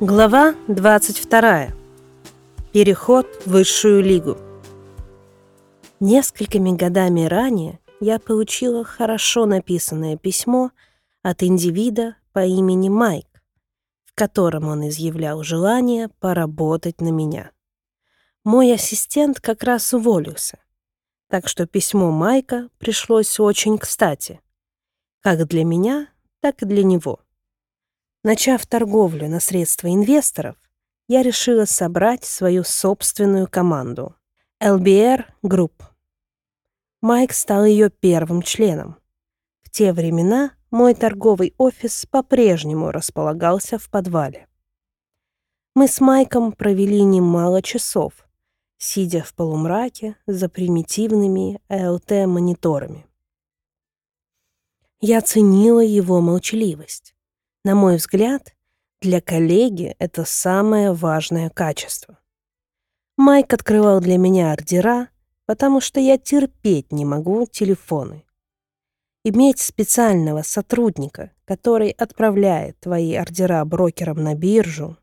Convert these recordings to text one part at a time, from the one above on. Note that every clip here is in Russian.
Глава 22. Переход в высшую лигу. Несколькими годами ранее я получила хорошо написанное письмо от индивида по имени Майк, в котором он изъявлял желание поработать на меня. Мой ассистент как раз уволился, так что письмо Майка пришлось очень кстати, как для меня, так и для него. Начав торговлю на средства инвесторов, я решила собрать свою собственную команду — LBR Group. Майк стал ее первым членом. В те времена мой торговый офис по-прежнему располагался в подвале. Мы с Майком провели немало часов, сидя в полумраке за примитивными ЛТ-мониторами. Я ценила его молчаливость. На мой взгляд, для коллеги это самое важное качество. Майк открывал для меня ордера, потому что я терпеть не могу телефоны. Иметь специального сотрудника, который отправляет твои ордера брокерам на биржу.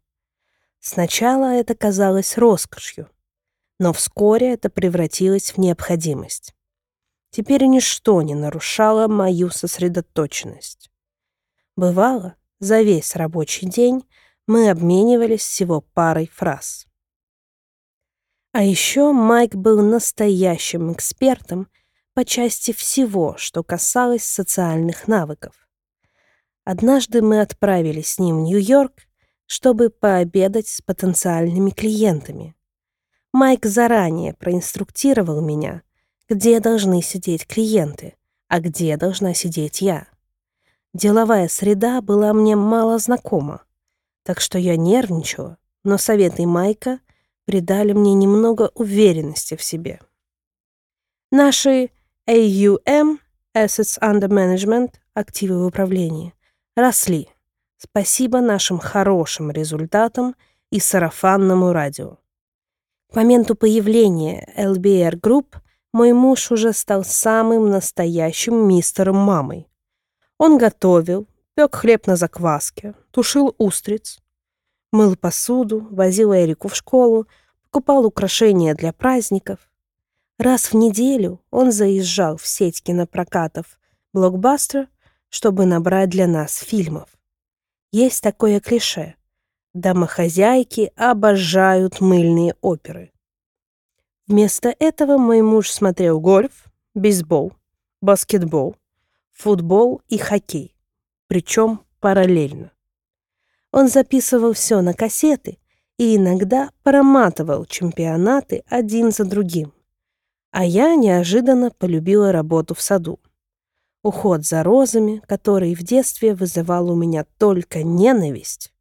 Сначала это казалось роскошью, но вскоре это превратилось в необходимость. Теперь ничто не нарушало мою сосредоточенность. Бывало, за весь рабочий день мы обменивались всего парой фраз. А еще Майк был настоящим экспертом по части всего, что касалось социальных навыков. Однажды мы отправились с ним в Нью-Йорк, чтобы пообедать с потенциальными клиентами. Майк заранее проинструктировал меня, где должны сидеть клиенты, а где должна сидеть я. Деловая среда была мне мало знакома, так что я нервничала, но советы Майка придали мне немного уверенности в себе. Наши AUM, Assets Under Management, активы в управлении, росли. Спасибо нашим хорошим результатам и сарафанному радио. К моменту появления LBR Group мой муж уже стал самым настоящим мистером мамой. Он готовил, пек хлеб на закваске, тушил устриц, мыл посуду, возил Эрику в школу, покупал украшения для праздников. Раз в неделю он заезжал в сеть кинопрокатов «Блокбастер», чтобы набрать для нас фильмов. Есть такое клише. Домохозяйки обожают мыльные оперы. Вместо этого мой муж смотрел гольф, бейсбол, баскетбол, футбол и хоккей, причем параллельно. Он записывал все на кассеты и иногда проматывал чемпионаты один за другим. А я неожиданно полюбила работу в саду. Уход за розами, который в детстве вызывал у меня только ненависть,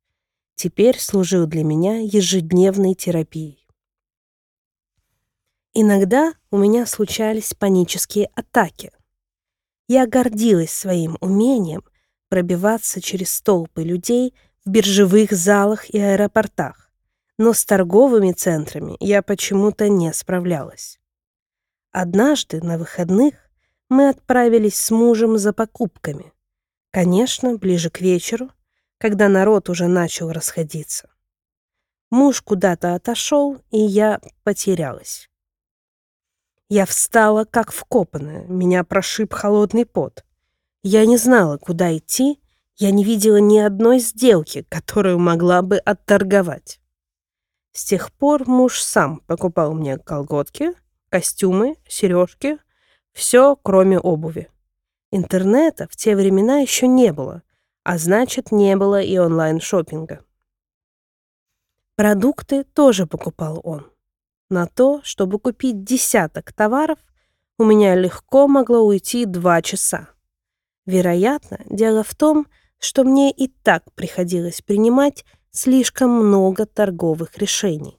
теперь служил для меня ежедневной терапией. Иногда у меня случались панические атаки — я гордилась своим умением пробиваться через толпы людей в биржевых залах и аэропортах, но с торговыми центрами я почему-то не справлялась. Однажды на выходных мы отправились с мужем за покупками. Конечно, ближе к вечеру, когда народ уже начал расходиться. Муж куда-то отошел, и я потерялась. Я встала, как вкопанная, меня прошиб холодный пот. Я не знала, куда идти, я не видела ни одной сделки, которую могла бы отторговать. С тех пор муж сам покупал мне колготки, костюмы, сережки, все, кроме обуви. Интернета в те времена еще не было, а значит, не было и онлайн-шоппинга. Продукты тоже покупал он. На то, чтобы купить десяток товаров, у меня легко могло уйти два часа. Вероятно, дело в том, что мне и так приходилось принимать слишком много торговых решений.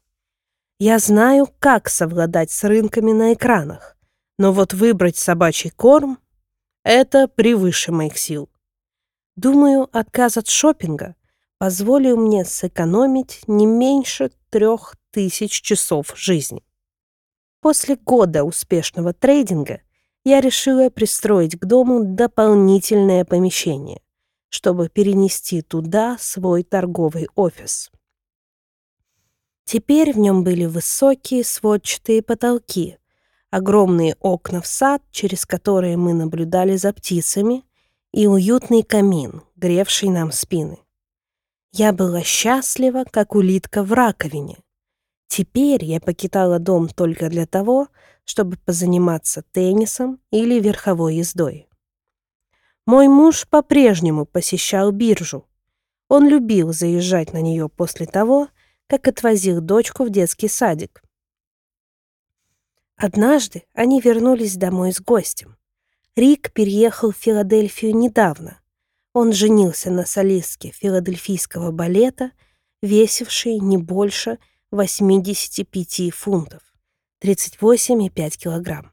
Я знаю, как совладать с рынками на экранах, но вот выбрать собачий корм — это превыше моих сил. Думаю, отказ от шопинга позволил мне сэкономить не меньше трех тысяч часов жизни. После года успешного трейдинга я решила пристроить к дому дополнительное помещение, чтобы перенести туда свой торговый офис. Теперь в нем были высокие сводчатые потолки, огромные окна в сад, через которые мы наблюдали за птицами, и уютный камин, гревший нам спины. Я была счастлива, как улитка в раковине. Теперь я покидала дом только для того, чтобы позаниматься теннисом или верховой ездой. Мой муж по-прежнему посещал биржу. Он любил заезжать на нее после того, как отвозил дочку в детский садик. Однажды они вернулись домой с гостем. Рик переехал в Филадельфию недавно. Он женился на солистке филадельфийского балета, весившей не больше 85 фунтов, 38,5 килограмм.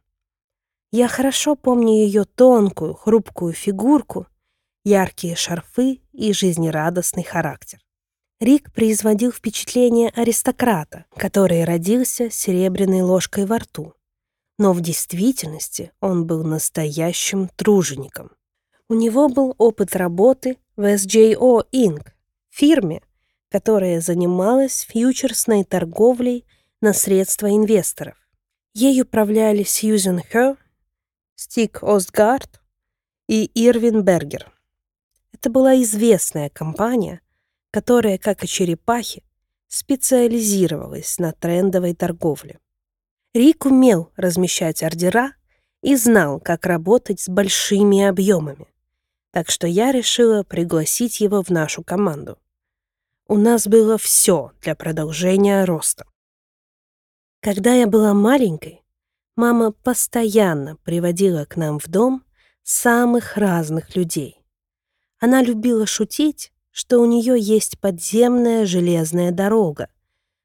Я хорошо помню ее тонкую, хрупкую фигурку, яркие шарфы и жизнерадостный характер. Рик производил впечатление аристократа, который родился серебряной ложкой во рту. Но в действительности он был настоящим тружеником. У него был опыт работы в SJO Inc., фирме, которая занималась фьючерсной торговлей на средства инвесторов. Ей управляли Сьюзен Хё, Стик Остгард и Ирвин Бергер. Это была известная компания, которая, как и черепахи, специализировалась на трендовой торговле. Рик умел размещать ордера и знал, как работать с большими объемами. Так что я решила пригласить его в нашу команду. У нас было все для продолжения роста. Когда я была маленькой, мама постоянно приводила к нам в дом самых разных людей. Она любила шутить что у нее есть подземная железная дорога,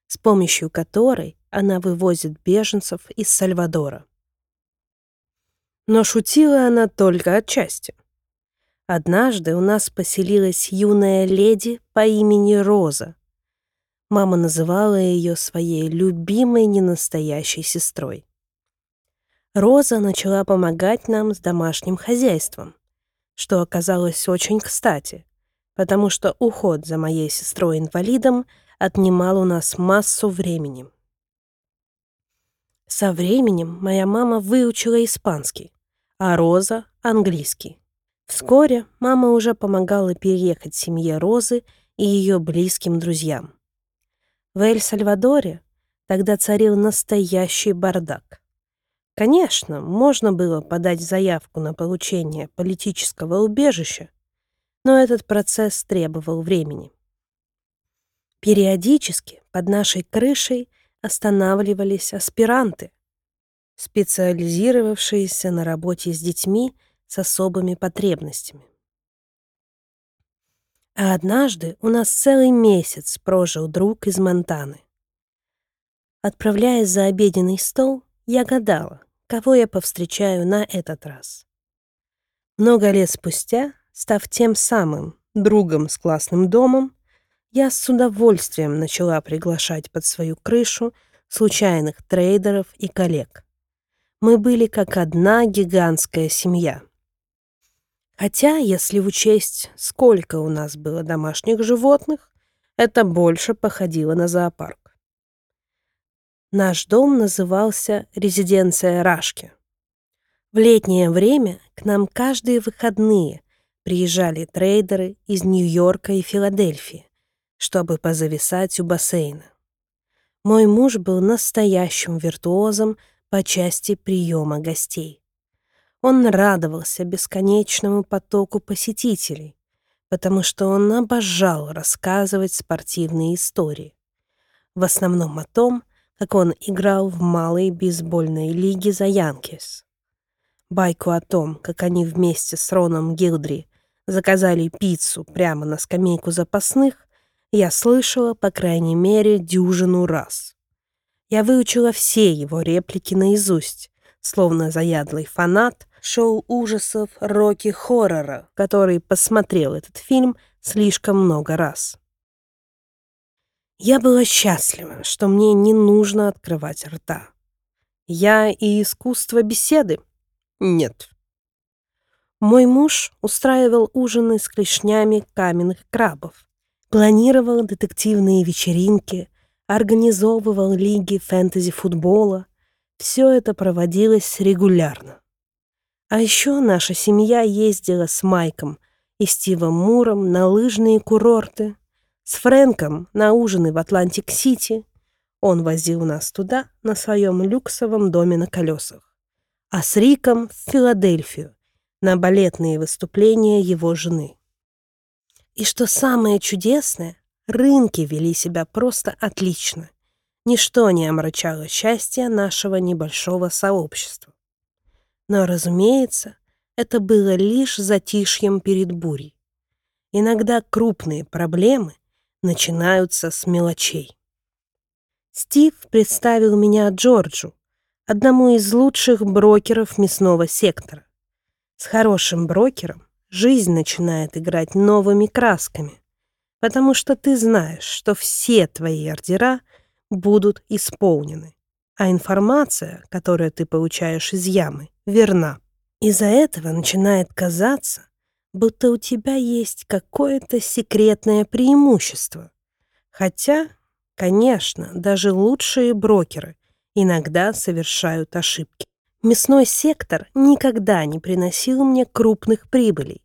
с помощью которой она вывозит беженцев из Сальвадора. Но шутила она только отчасти. Однажды у нас поселилась юная леди по имени Роза. Мама называла ее своей любимой ненастоящей сестрой. Роза начала помогать нам с домашним хозяйством, что оказалось очень кстати, потому что уход за моей сестрой-инвалидом отнимал у нас массу времени. Со временем моя мама выучила испанский, а Роза — английский. Вскоре мама уже помогала переехать семье Розы и ее близким друзьям. В Эль-Сальвадоре тогда царил настоящий бардак. Конечно, можно было подать заявку на получение политического убежища, но этот процесс требовал времени. Периодически под нашей крышей останавливались аспиранты, специализировавшиеся на работе с детьми с особыми потребностями. А однажды у нас целый месяц прожил друг из Монтаны. Отправляясь за обеденный стол, я гадала, кого я повстречаю на этот раз. Много лет спустя Став тем самым другом с классным домом, я с удовольствием начала приглашать под свою крышу случайных трейдеров и коллег. Мы были как одна гигантская семья. Хотя, если учесть, сколько у нас было домашних животных, это больше походило на зоопарк. Наш дом назывался «Резиденция Рашки». В летнее время к нам каждые выходные приезжали трейдеры из Нью-Йорка и Филадельфии, чтобы позависать у бассейна. Мой муж был настоящим виртуозом по части приема гостей. Он радовался бесконечному потоку посетителей, потому что он обожал рассказывать спортивные истории. В основном о том, как он играл в малой бейсбольной лиге за Янкис. Байку о том, как они вместе с Роном Гилдри заказали пиццу прямо на скамейку запасных, я слышала, по крайней мере, дюжину раз. Я выучила все его реплики наизусть, словно заядлый фанат шоу ужасов Рокки Хоррора, который посмотрел этот фильм слишком много раз. Я была счастлива, что мне не нужно открывать рта. Я и искусство беседы? Нет. Мой муж устраивал ужины с клешнями каменных крабов, планировал детективные вечеринки, организовывал лиги фэнтези-футбола. Все это проводилось регулярно. А еще наша семья ездила с Майком и Стивом Муром на лыжные курорты, с Фрэнком на ужины в Атлантик-Сити. Он возил нас туда на своем люксовом доме на колесах. А с Риком в Филадельфию на балетные выступления его жены. И что самое чудесное, рынки вели себя просто отлично. Ничто не омрачало счастье нашего небольшого сообщества. Но, разумеется, это было лишь затишьем перед бурей. Иногда крупные проблемы начинаются с мелочей. Стив представил меня Джорджу, одному из лучших брокеров мясного сектора. С хорошим брокером жизнь начинает играть новыми красками, потому что ты знаешь, что все твои ордера будут исполнены, а информация, которую ты получаешь из ямы, верна. Из-за этого начинает казаться, будто у тебя есть какое-то секретное преимущество. Хотя, конечно, даже лучшие брокеры иногда совершают ошибки. Мясной сектор никогда не приносил мне крупных прибылей,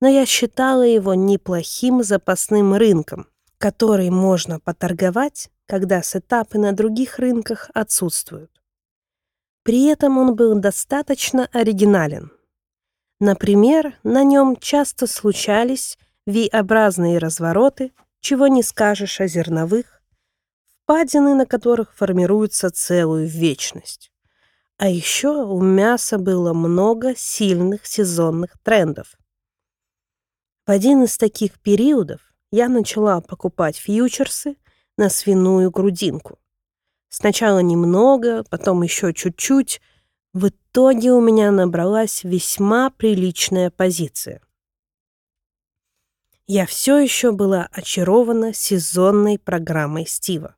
но я считала его неплохим запасным рынком, который можно поторговать, когда сетапы на других рынках отсутствуют. При этом он был достаточно оригинален. Например, на нем часто случались V-образные развороты, чего не скажешь о зерновых, впадины на которых формируются целую вечность. А еще у мяса было много сильных сезонных трендов. В один из таких периодов я начала покупать фьючерсы на свиную грудинку. Сначала немного, потом еще чуть-чуть. В итоге у меня набралась весьма приличная позиция. Я все еще была очарована сезонной программой Стива.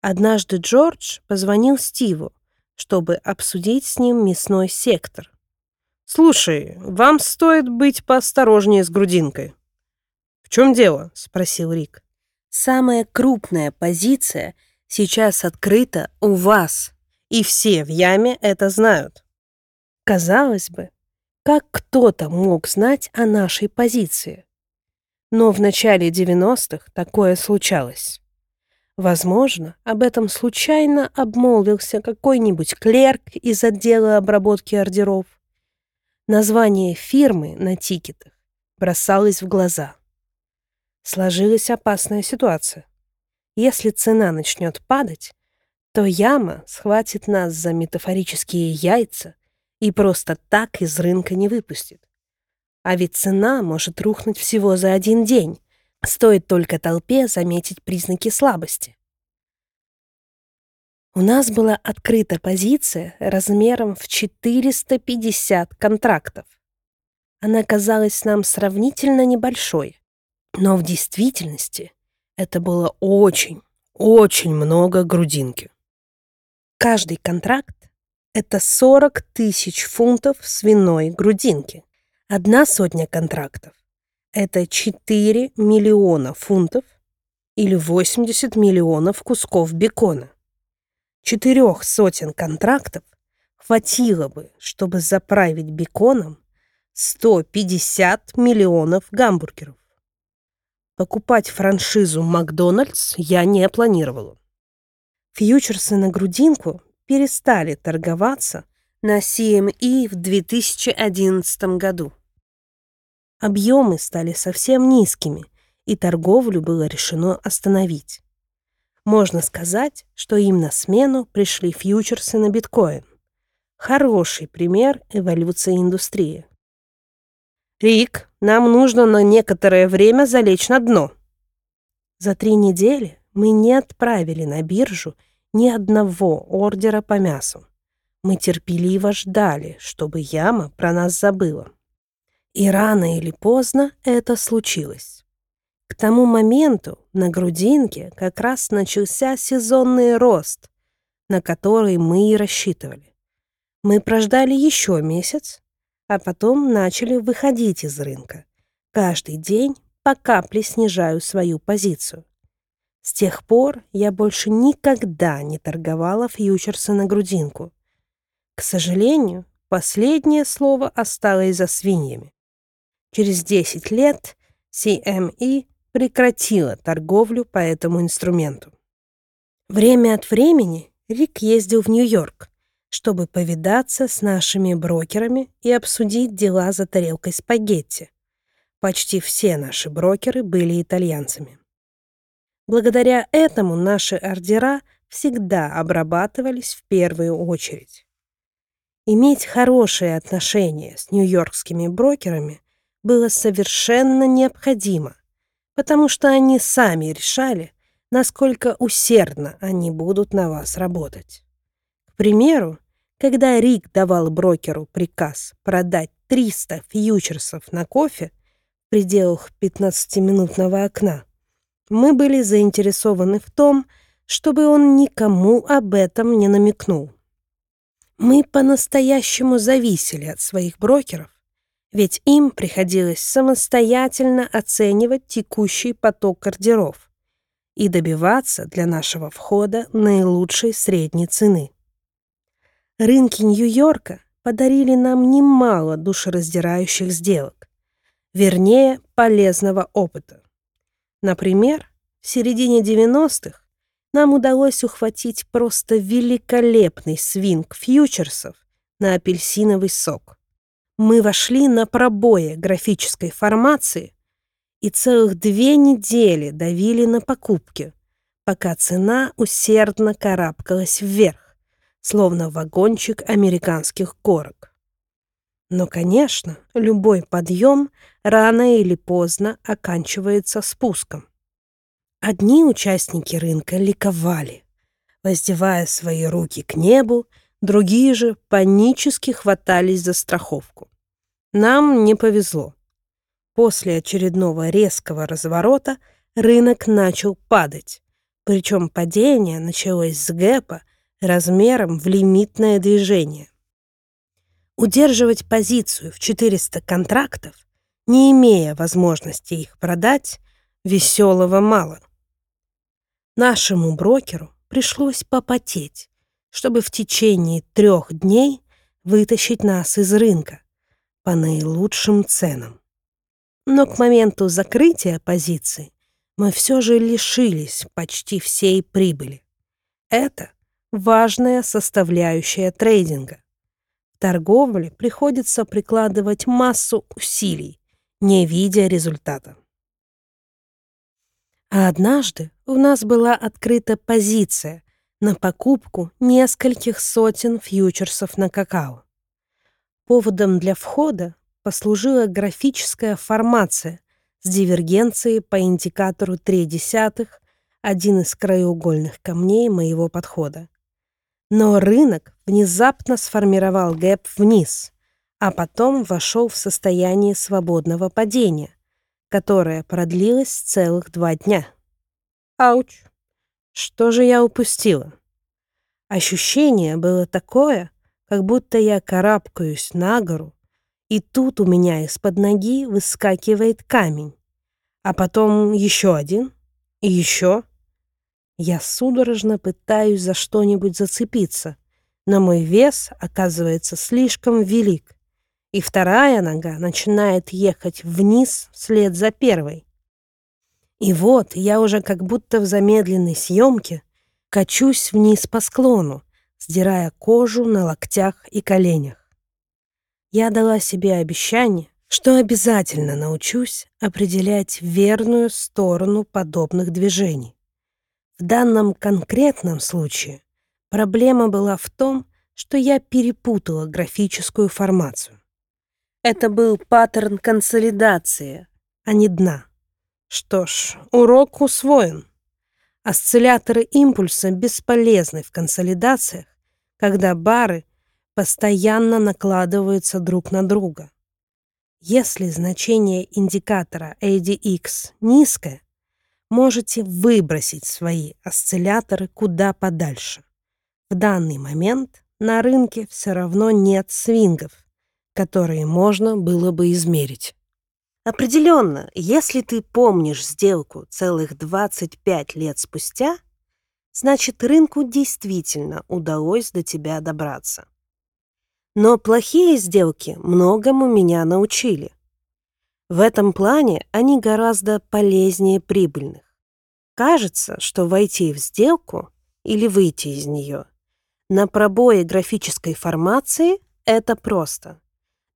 Однажды Джордж позвонил Стиву, чтобы обсудить с ним мясной сектор. «Слушай, вам стоит быть поосторожнее с грудинкой». «В чем дело?» — спросил Рик. «Самая крупная позиция — сейчас открыто у вас, и все в яме это знают. Казалось бы, как кто-то мог знать о нашей позиции? Но в начале 90-х такое случалось. Возможно, об этом случайно обмолвился какой-нибудь клерк из отдела обработки ордеров. Название фирмы на тикетах бросалось в глаза. Сложилась опасная ситуация. Если цена начнет падать, то яма схватит нас за метафорические яйца и просто так из рынка не выпустит. А ведь цена может рухнуть всего за один день, стоит только толпе заметить признаки слабости. У нас была открыта позиция размером в 450 контрактов. Она казалась нам сравнительно небольшой, но в действительности это было очень, очень много грудинки. Каждый контракт — это 40 тысяч фунтов свиной грудинки. Одна сотня контрактов — это 4 миллиона фунтов или 80 миллионов кусков бекона. Четырех сотен контрактов хватило бы, чтобы заправить беконом 150 миллионов гамбургеров. Покупать франшизу «Макдональдс» я не планировала. Фьючерсы на грудинку перестали торговаться на CME в 2011 году. Объемы стали совсем низкими, и торговлю было решено остановить. Можно сказать, что им на смену пришли фьючерсы на биткоин. Хороший пример эволюции индустрии. «Рик, нам нужно на некоторое время залечь на дно». За три недели мы не отправили на биржу ни одного ордера по мясу. Мы терпеливо ждали, чтобы яма про нас забыла. И рано или поздно это случилось. К тому моменту на грудинке как раз начался сезонный рост, на который мы и рассчитывали. Мы прождали еще месяц, а потом начали выходить из рынка. Каждый день по капле снижаю свою позицию. С тех пор я больше никогда не торговала фьючерсы на грудинку. К сожалению, последнее слово осталось за свиньями. Через 10 лет CME прекратила торговлю по этому инструменту. Время от времени Рик ездил в Нью-Йорк, чтобы повидаться с нашими брокерами и обсудить дела за тарелкой спагетти. Почти все наши брокеры были итальянцами. Благодаря этому наши ордера всегда обрабатывались в первую очередь. Иметь хорошие отношения с нью-йоркскими брокерами было совершенно необходимо, потому что они сами решали, насколько усердно они будут на вас работать. К примеру, когда Рик давал брокеру приказ продать 300 фьючерсов на кофе в пределах 15-минутного окна, мы были заинтересованы в том, чтобы он никому об этом не намекнул. Мы по-настоящему зависели от своих брокеров, ведь им приходилось самостоятельно оценивать текущий поток ордеров и добиваться для нашего входа наилучшей средней цены. Рынки Нью-Йорка подарили нам немало душераздирающих сделок, вернее, полезного опыта. Например, в середине 90-х нам удалось ухватить просто великолепный свинг фьючерсов на апельсиновый сок. Мы вошли на пробое графической формации и целых две недели давили на покупки, пока цена усердно карабкалась вверх, словно вагончик американских горок. Но, конечно, любой подъем рано или поздно оканчивается спуском. Одни участники рынка ликовали, воздевая свои руки к небу, другие же панически хватались за страховку. Нам не повезло. После очередного резкого разворота рынок начал падать, причем падение началось с гэпа размером в лимитное движение. Удерживать позицию в 400 контрактов, не имея возможности их продать, веселого мало. Нашему брокеру пришлось попотеть, чтобы в течение трех дней вытащить нас из рынка по наилучшим ценам. Но к моменту закрытия позиции мы все же лишились почти всей прибыли. Это важная составляющая трейдинга торговле приходится прикладывать массу усилий, не видя результата. А однажды у нас была открыта позиция на покупку нескольких сотен фьючерсов на какао. Поводом для входа послужила графическая формация с дивергенцией по индикатору 3 десятых, один из краеугольных камней моего подхода. Но рынок внезапно сформировал гэп вниз, а потом вошел в состояние свободного падения, которое продлилось целых два дня. Ауч! Что же я упустила? Ощущение было такое, как будто я карабкаюсь на гору, и тут у меня из-под ноги выскакивает камень, а потом еще один и еще. Я судорожно пытаюсь за что-нибудь зацепиться, но мой вес оказывается слишком велик, и вторая нога начинает ехать вниз вслед за первой. И вот я уже как будто в замедленной съемке качусь вниз по склону, сдирая кожу на локтях и коленях. Я дала себе обещание, что обязательно научусь определять верную сторону подобных движений. В данном конкретном случае проблема была в том, что я перепутала графическую формацию. Это был паттерн консолидации, а не дна. Что ж, урок усвоен. Осцилляторы импульса бесполезны в консолидациях, когда бары постоянно накладываются друг на друга. Если значение индикатора ADX низкое, можете выбросить свои осцилляторы куда подальше. В данный момент на рынке все равно нет свингов, которые можно было бы измерить. Определенно, если ты помнишь сделку целых 25 лет спустя, значит, рынку действительно удалось до тебя добраться. Но плохие сделки многому меня научили. В этом плане они гораздо полезнее прибыльных. Кажется, что войти в сделку или выйти из нее на пробое графической формации — это просто.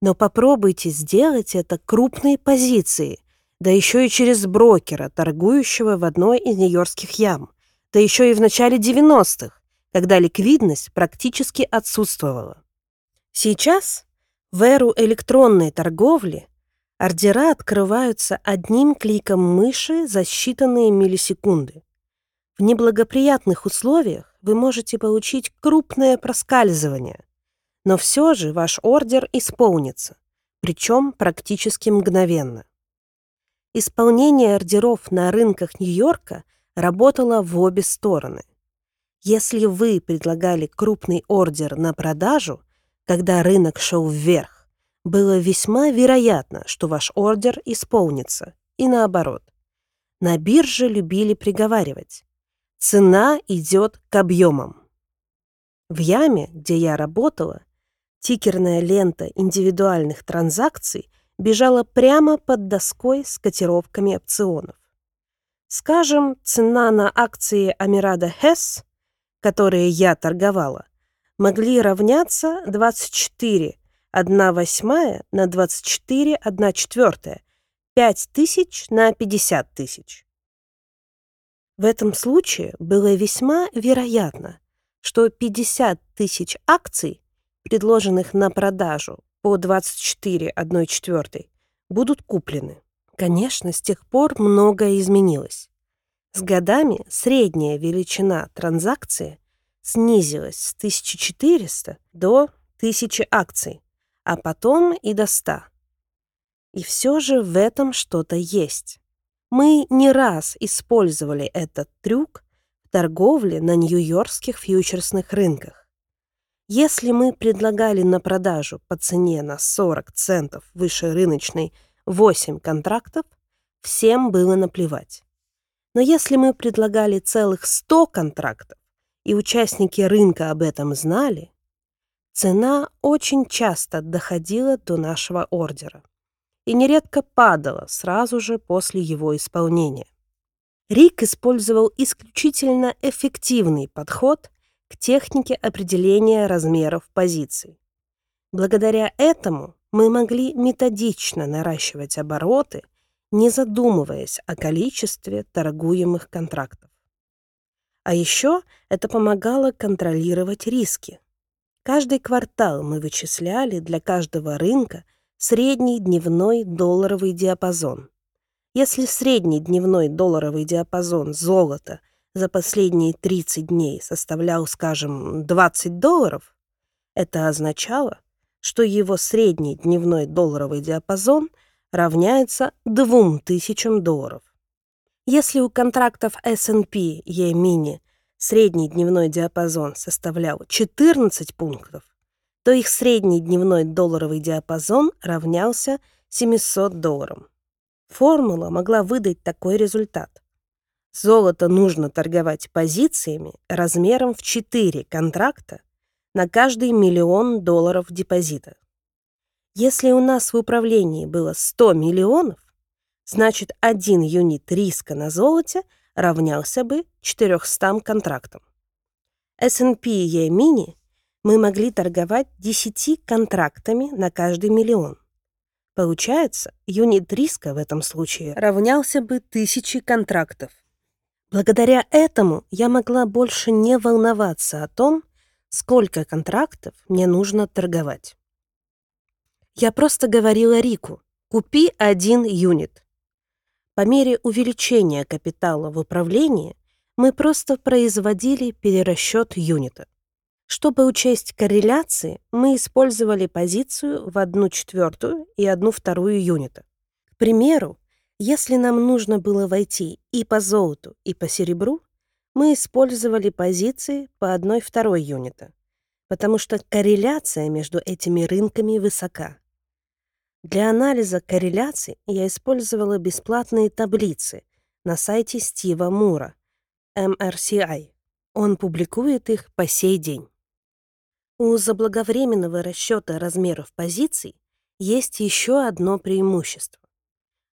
Но попробуйте сделать это крупной позиции, да еще и через брокера, торгующего в одной из нью-йоркских ям, да еще и в начале 90-х, когда ликвидность практически отсутствовала. Сейчас, в эру электронной торговли, ордера открываются одним кликом мыши за считанные миллисекунды. В неблагоприятных условиях вы можете получить крупное проскальзывание, но все же ваш ордер исполнится, причем практически мгновенно. Исполнение ордеров на рынках Нью-Йорка работало в обе стороны. Если вы предлагали крупный ордер на продажу, когда рынок шел вверх, было весьма вероятно, что ваш ордер исполнится, и наоборот. На бирже любили приговаривать. Цена идет к объемам. В яме, где я работала, Тикерная лента индивидуальных транзакций бежала прямо под доской с котировками опционов. Скажем, цена на акции Амирада Хесс, которые я торговала, могли равняться 24 1 восьмая на 24 1 четвертая, 5 тысяч на 50 тысяч. В этом случае было весьма вероятно, что 50 тысяч акций предложенных на продажу по 24 1 четвертой, будут куплены. Конечно, с тех пор многое изменилось. С годами средняя величина транзакции снизилась с 1400 до 1000 акций, а потом и до 100. И все же в этом что-то есть. Мы не раз использовали этот трюк в торговле на нью-йоркских фьючерсных рынках. Если мы предлагали на продажу по цене на 40 центов выше рыночной 8 контрактов, всем было наплевать. Но если мы предлагали целых 100 контрактов, и участники рынка об этом знали, цена очень часто доходила до нашего ордера и нередко падала сразу же после его исполнения. Рик использовал исключительно эффективный подход к технике определения размеров позиций. Благодаря этому мы могли методично наращивать обороты, не задумываясь о количестве торгуемых контрактов. А еще это помогало контролировать риски. Каждый квартал мы вычисляли для каждого рынка средний дневной долларовый диапазон. Если средний дневной долларовый диапазон золота – за последние 30 дней составлял, скажем, 20 долларов, это означало, что его средний дневной долларовый диапазон равняется 2000 долларов. Если у контрактов S&P E-mini средний дневной диапазон составлял 14 пунктов, то их средний дневной долларовый диапазон равнялся 700 долларам. Формула могла выдать такой результат. Золото нужно торговать позициями размером в 4 контракта на каждый миллион долларов депозита. Если у нас в управлении было 100 миллионов, значит один юнит риска на золоте равнялся бы 400 контрактам. S&P E-mini мы могли торговать 10 контрактами на каждый миллион. Получается, юнит риска в этом случае равнялся бы 1000 контрактов. Благодаря этому я могла больше не волноваться о том, сколько контрактов мне нужно торговать. Я просто говорила Рику, купи один юнит. По мере увеличения капитала в управлении мы просто производили перерасчет юнита. Чтобы учесть корреляции, мы использовали позицию в одну четвертую и одну вторую юнита. К примеру, если нам нужно было войти и по золоту, и по серебру, мы использовали позиции по одной второй юнита, потому что корреляция между этими рынками высока. Для анализа корреляций я использовала бесплатные таблицы на сайте Стива Мура, MRCI. Он публикует их по сей день. У заблаговременного расчета размеров позиций есть еще одно преимущество.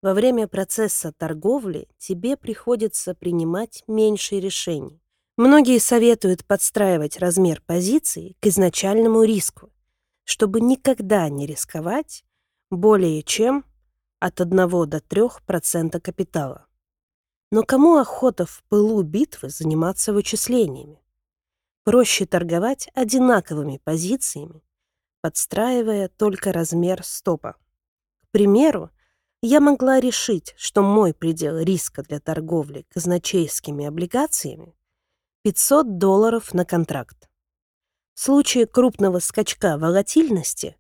Во время процесса торговли тебе приходится принимать меньше решений. Многие советуют подстраивать размер позиции к изначальному риску, чтобы никогда не рисковать более чем от 1 до 3% капитала. Но кому охота в пылу битвы заниматься вычислениями? Проще торговать одинаковыми позициями, подстраивая только размер стопа. К примеру, я могла решить, что мой предел риска для торговли казначейскими облигациями 500 долларов на контракт. В случае крупного скачка волатильности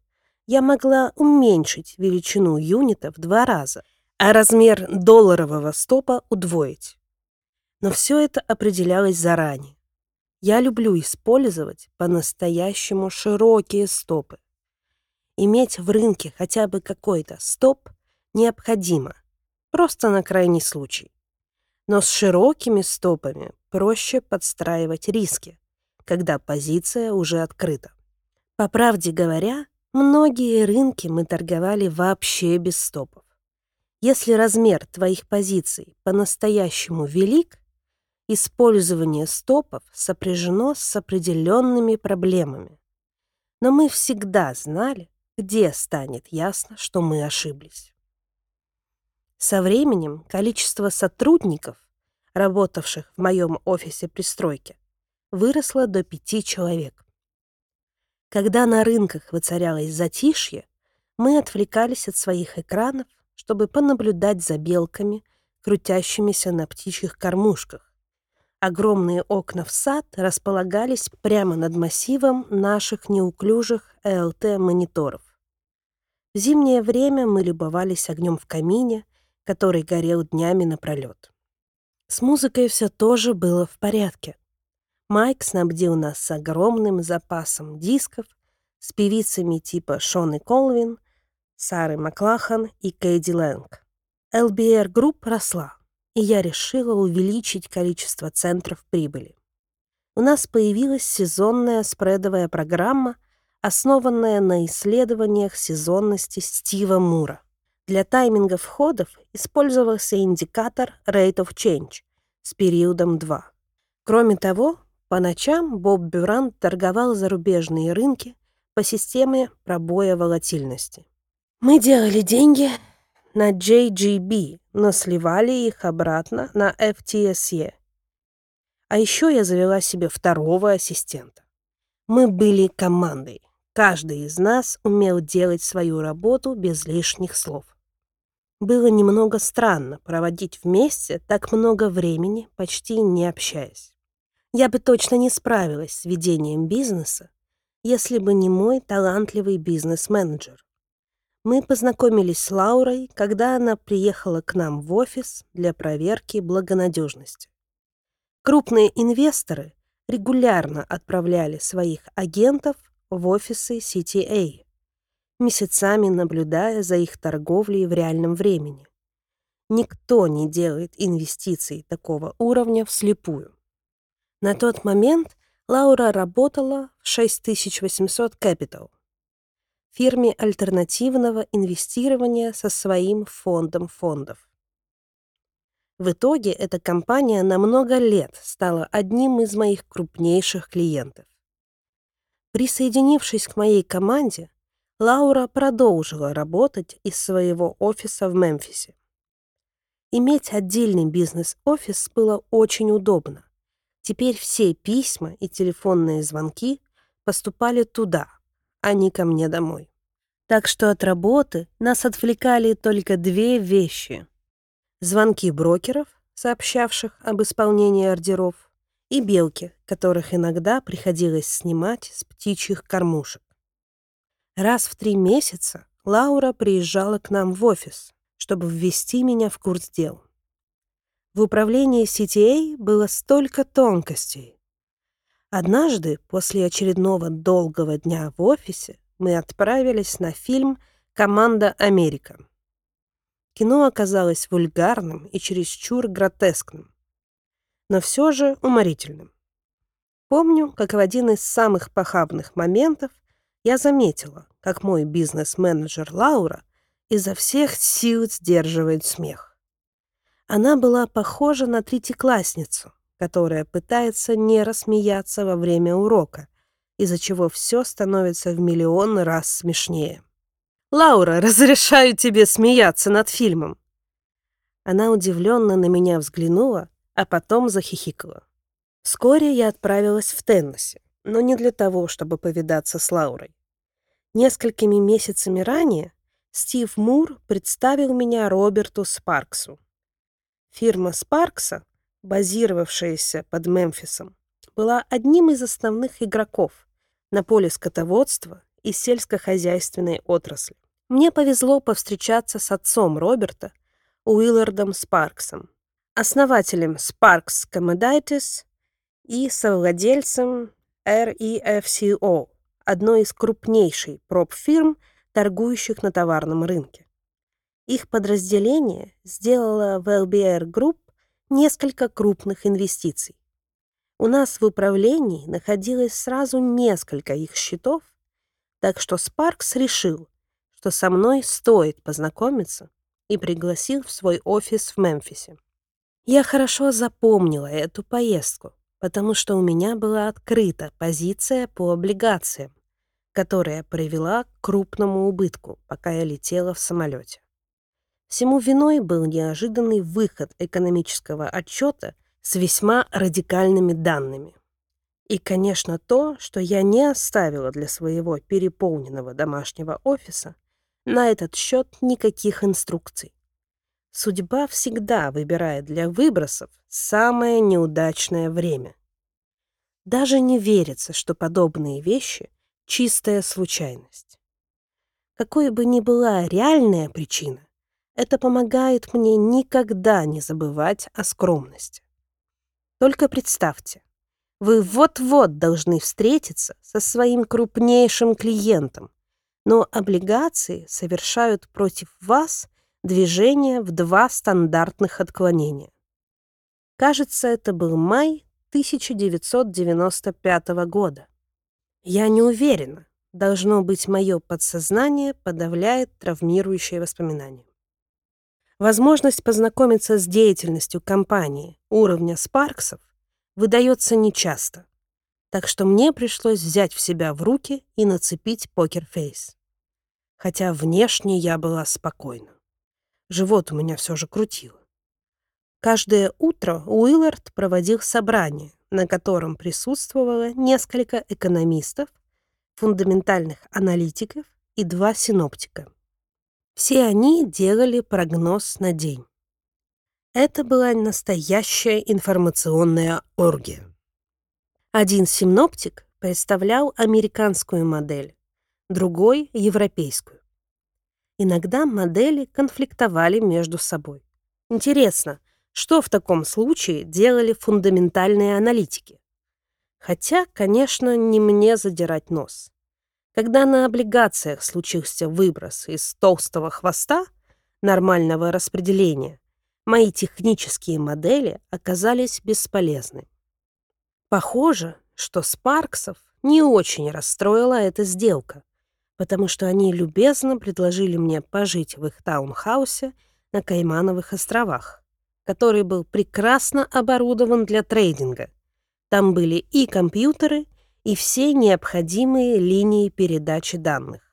я могла уменьшить величину юнита в два раза, а размер долларового стопа удвоить. Но все это определялось заранее. Я люблю использовать по-настоящему широкие стопы. Иметь в рынке хотя бы какой-то стоп необходимо, просто на крайний случай. Но с широкими стопами проще подстраивать риски, когда позиция уже открыта. По правде говоря, многие рынки мы торговали вообще без стопов. Если размер твоих позиций по-настоящему велик, использование стопов сопряжено с определенными проблемами. Но мы всегда знали, где станет ясно, что мы ошиблись. Со временем количество сотрудников, работавших в моем офисе пристройки, выросло до пяти человек. Когда на рынках воцарялось затишье, мы отвлекались от своих экранов, чтобы понаблюдать за белками, крутящимися на птичьих кормушках. Огромные окна в сад располагались прямо над массивом наших неуклюжих ЭЛТ-мониторов. В зимнее время мы любовались огнем в камине, который горел днями напролет. С музыкой все тоже было в порядке. Майк снабдил нас с огромным запасом дисков с певицами типа Шоны Колвин, Сары Маклахан и Кейди Лэнг. LBR Group росла, и я решила увеличить количество центров прибыли. У нас появилась сезонная спредовая программа, основанная на исследованиях сезонности Стива Мура. Для тайминга входов использовался индикатор Rate of Change с периодом 2. Кроме того, по ночам Боб Бюран торговал зарубежные рынки по системе пробоя волатильности. Мы делали деньги на JGB, но сливали их обратно на FTSE. А еще я завела себе второго ассистента. Мы были командой. Каждый из нас умел делать свою работу без лишних слов. Было немного странно проводить вместе так много времени, почти не общаясь. Я бы точно не справилась с ведением бизнеса, если бы не мой талантливый бизнес-менеджер. Мы познакомились с Лаурой, когда она приехала к нам в офис для проверки благонадежности. Крупные инвесторы регулярно отправляли своих агентов в офисы CTA, месяцами наблюдая за их торговлей в реальном времени. Никто не делает инвестиций такого уровня вслепую. На тот момент Лаура работала в 6800 Capital, фирме альтернативного инвестирования со своим фондом фондов. В итоге эта компания на много лет стала одним из моих крупнейших клиентов. Присоединившись к моей команде, Лаура продолжила работать из своего офиса в Мемфисе. Иметь отдельный бизнес-офис было очень удобно. Теперь все письма и телефонные звонки поступали туда, а не ко мне домой. Так что от работы нас отвлекали только две вещи. Звонки брокеров, сообщавших об исполнении ордеров, и белки, которых иногда приходилось снимать с птичьих кормушек. Раз в три месяца Лаура приезжала к нам в офис, чтобы ввести меня в курс дел. В управлении CTA было столько тонкостей. Однажды, после очередного долгого дня в офисе, мы отправились на фильм «Команда Америка». Кино оказалось вульгарным и чересчур гротескным, но все же уморительным. Помню, как в один из самых похабных моментов я заметила, как мой бизнес-менеджер Лаура изо всех сил сдерживает смех. Она была похожа на третьеклассницу, которая пытается не рассмеяться во время урока, из-за чего все становится в миллион раз смешнее. «Лаура, разрешаю тебе смеяться над фильмом!» Она удивленно на меня взглянула, а потом захихикала. Вскоре я отправилась в Теннесси, но не для того, чтобы повидаться с Лаурой. Несколькими месяцами ранее Стив Мур представил меня Роберту Спарксу. Фирма Спаркса, базировавшаяся под Мемфисом, была одним из основных игроков на поле скотоводства и сельскохозяйственной отрасли. Мне повезло повстречаться с отцом Роберта, Уиллардом Спарксом, основателем Sparks Commodities и совладельцем REFCO, одной из крупнейших проб-фирм, торгующих на товарном рынке. Их подразделение сделало в LBR Group несколько крупных инвестиций. У нас в управлении находилось сразу несколько их счетов, так что Спаркс решил, что со мной стоит познакомиться и пригласил в свой офис в Мемфисе. Я хорошо запомнила эту поездку, потому что у меня была открыта позиция по облигациям, которая привела к крупному убытку, пока я летела в самолете. Всему виной был неожиданный выход экономического отчета с весьма радикальными данными. И, конечно, то, что я не оставила для своего переполненного домашнего офиса на этот счет никаких инструкций. Судьба всегда выбирает для выбросов самое неудачное время. Даже не верится, что подобные вещи — чистая случайность. Какой бы ни была реальная причина, это помогает мне никогда не забывать о скромности. Только представьте, вы вот-вот должны встретиться со своим крупнейшим клиентом, но облигации совершают против вас движение в два стандартных отклонения. Кажется, это был май 1995 года. Я не уверена. Должно быть, мое подсознание подавляет травмирующие воспоминания. Возможность познакомиться с деятельностью компании уровня Спарксов выдается нечасто, так что мне пришлось взять в себя в руки и нацепить покерфейс. Хотя внешне я была спокойна. Живот у меня все же крутило. Каждое утро Уиллард проводил собрание, на котором присутствовало несколько экономистов, фундаментальных аналитиков и два синоптика. Все они делали прогноз на день. Это была настоящая информационная оргия. Один синоптик представлял американскую модель, другой — европейскую. Иногда модели конфликтовали между собой. Интересно, что в таком случае делали фундаментальные аналитики? Хотя, конечно, не мне задирать нос. Когда на облигациях случился выброс из толстого хвоста нормального распределения, мои технические модели оказались бесполезны. Похоже, что Спарксов не очень расстроила эта сделка, потому что они любезно предложили мне пожить в их таунхаусе на Каймановых островах, который был прекрасно оборудован для трейдинга. Там были и компьютеры, и все необходимые линии передачи данных.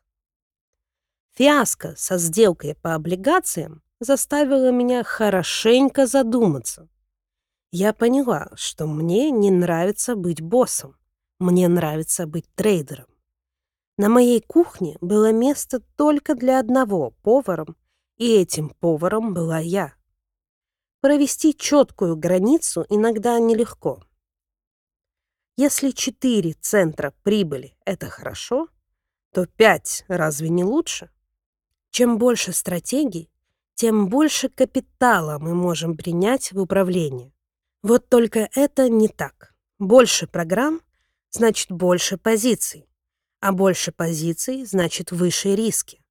Фиаско со сделкой по облигациям заставило меня хорошенько задуматься. Я поняла, что мне не нравится быть боссом, мне нравится быть трейдером. На моей кухне было место только для одного поваром, и этим поваром была я. Провести четкую границу иногда нелегко. Если четыре центра прибыли — это хорошо, то пять разве не лучше? Чем больше стратегий, тем больше капитала мы можем принять в управление. Вот только это не так. Больше программ — значит больше позиций а больше позиций значит выше риски.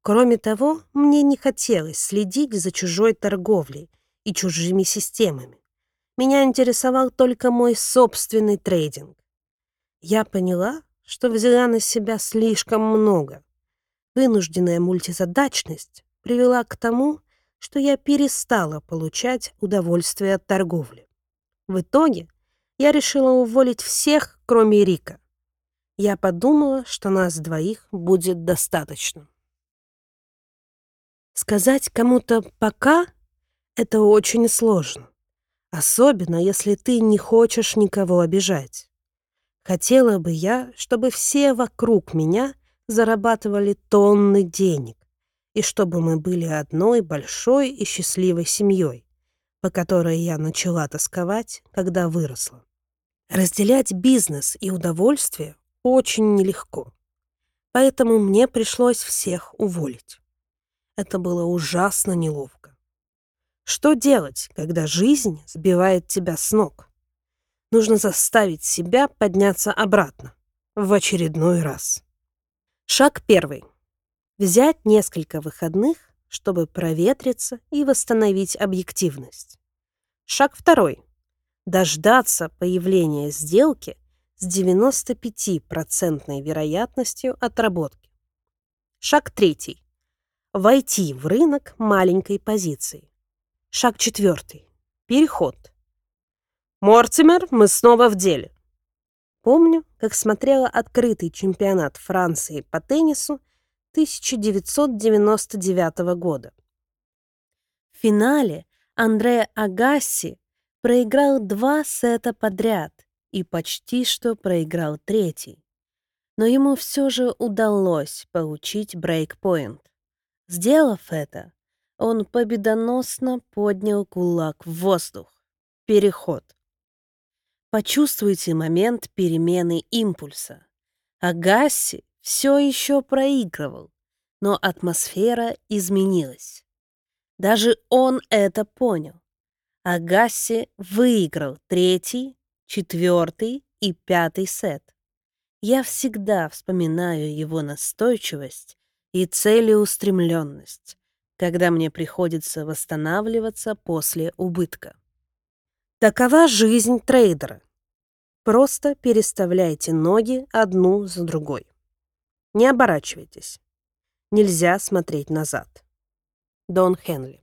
Кроме того, мне не хотелось следить за чужой торговлей и чужими системами. Меня интересовал только мой собственный трейдинг. Я поняла, что взяла на себя слишком много. Вынужденная мультизадачность привела к тому, что я перестала получать удовольствие от торговли. В итоге я решила уволить всех, кроме Рика. Я подумала, что нас двоих будет достаточно. Сказать кому-то «пока» — это очень сложно. Особенно, если ты не хочешь никого обижать. Хотела бы я, чтобы все вокруг меня зарабатывали тонны денег, и чтобы мы были одной большой и счастливой семьей, по которой я начала тосковать, когда выросла. Разделять бизнес и удовольствие очень нелегко, поэтому мне пришлось всех уволить. Это было ужасно неловко. Что делать, когда жизнь сбивает тебя с ног? Нужно заставить себя подняться обратно. В очередной раз. Шаг первый. Взять несколько выходных, чтобы проветриться и восстановить объективность. Шаг второй. Дождаться появления сделки с 95% вероятностью отработки. Шаг третий. Войти в рынок маленькой позиции. Шаг четвертый. Переход. «Мортимер, мы снова в деле». Помню, как смотрела открытый чемпионат Франции по теннису 1999 года. В финале Андре Агасси проиграл два сета подряд и почти что проиграл третий. Но ему все же удалось получить брейкпоинт. Сделав это, он победоносно поднял кулак в воздух. Переход. Почувствуйте момент перемены импульса. Агасси все еще проигрывал, но атмосфера изменилась. Даже он это понял. Агасси выиграл третий, четвертый и пятый сет. Я всегда вспоминаю его настойчивость и целеустремленность, когда мне приходится восстанавливаться после убытка. Такова жизнь трейдера. Просто переставляйте ноги одну за другой. Не оборачивайтесь. Нельзя смотреть назад. Дон Хенли